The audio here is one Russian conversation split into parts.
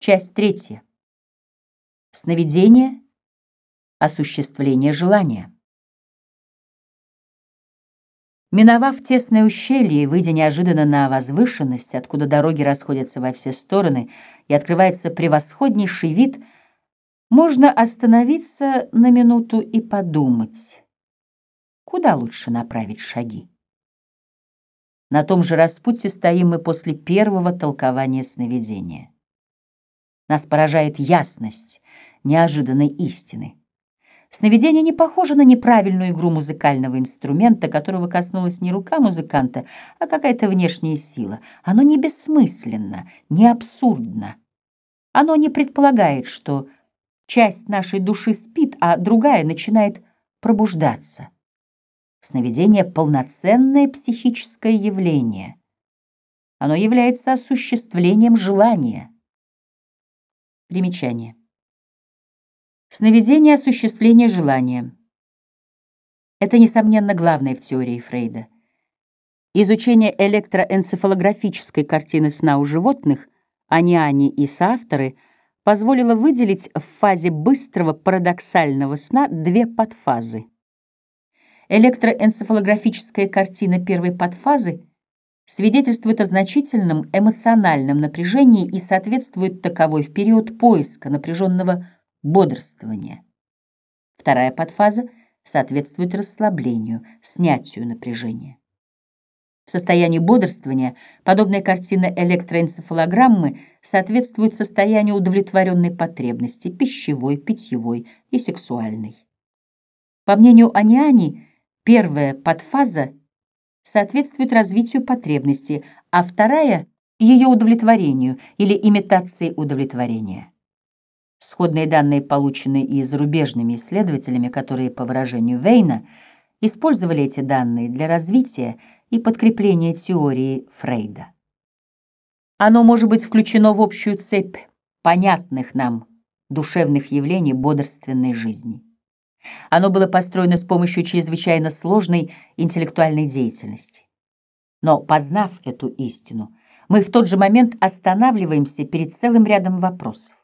Часть третья. Сновидение, осуществление желания. Миновав тесное ущелье и выйдя неожиданно на возвышенность, откуда дороги расходятся во все стороны и открывается превосходнейший вид, можно остановиться на минуту и подумать, куда лучше направить шаги. На том же распутье стоим мы после первого толкования сновидения. Нас поражает ясность неожиданной истины. Сновидение не похоже на неправильную игру музыкального инструмента, которого коснулась не рука музыканта, а какая-то внешняя сила. Оно не бессмысленно, не абсурдно. Оно не предполагает, что часть нашей души спит, а другая начинает пробуждаться. Сновидение — полноценное психическое явление. Оно является осуществлением желания. Примечание. Сновидение осуществления желания. Это, несомненно, главное в теории Фрейда. Изучение электроэнцефалографической картины сна у животных, Аниани и соавторы, позволило выделить в фазе быстрого парадоксального сна две подфазы. Электроэнцефалографическая картина первой подфазы свидетельствует о значительном эмоциональном напряжении и соответствует таковой в период поиска напряженного бодрствования. Вторая подфаза соответствует расслаблению, снятию напряжения. В состоянии бодрствования подобная картина электроэнцефалограммы соответствует состоянию удовлетворенной потребности пищевой, питьевой и сексуальной. По мнению Аниани, первая подфаза соответствует развитию потребности, а вторая — ее удовлетворению или имитации удовлетворения. Сходные данные получены и зарубежными исследователями, которые, по выражению Вейна, использовали эти данные для развития и подкрепления теории Фрейда. Оно может быть включено в общую цепь понятных нам душевных явлений бодрственной жизни. Оно было построено с помощью чрезвычайно сложной интеллектуальной деятельности. Но, познав эту истину, мы в тот же момент останавливаемся перед целым рядом вопросов.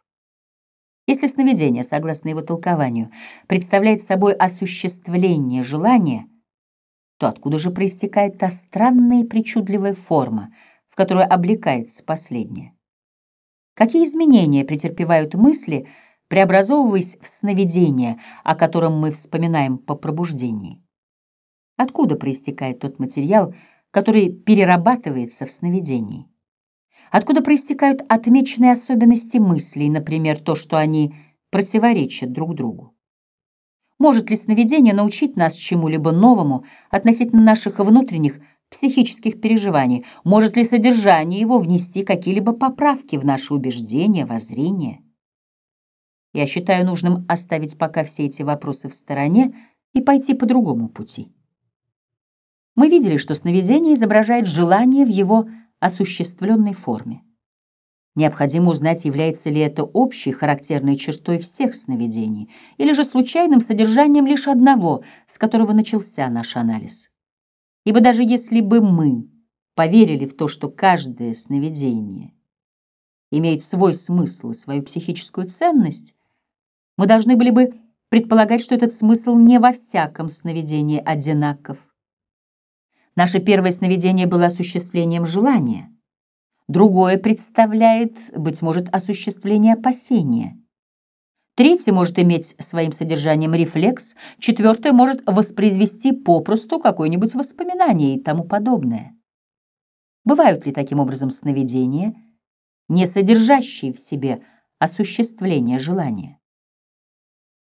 Если сновидение, согласно его толкованию, представляет собой осуществление желания, то откуда же проистекает та странная и причудливая форма, в которую облекается последнее? Какие изменения претерпевают мысли – преобразовываясь в сновидение, о котором мы вспоминаем по пробуждении. Откуда проистекает тот материал, который перерабатывается в сновидении? Откуда проистекают отмеченные особенности мыслей, например, то, что они противоречат друг другу? Может ли сновидение научить нас чему-либо новому относительно наших внутренних психических переживаний? Может ли содержание его внести какие-либо поправки в наши убеждения, воззрения? Я считаю нужным оставить пока все эти вопросы в стороне и пойти по другому пути. Мы видели, что сновидение изображает желание в его осуществленной форме. Необходимо узнать, является ли это общей характерной чертой всех сновидений или же случайным содержанием лишь одного, с которого начался наш анализ. Ибо даже если бы мы поверили в то, что каждое сновидение имеет свой смысл и свою психическую ценность, мы должны были бы предполагать, что этот смысл не во всяком сновидении одинаков. Наше первое сновидение было осуществлением желания. Другое представляет, быть может, осуществление опасения. Третье может иметь своим содержанием рефлекс, четвертое может воспроизвести попросту какое-нибудь воспоминание и тому подобное. Бывают ли таким образом сновидения, не содержащие в себе осуществление желания?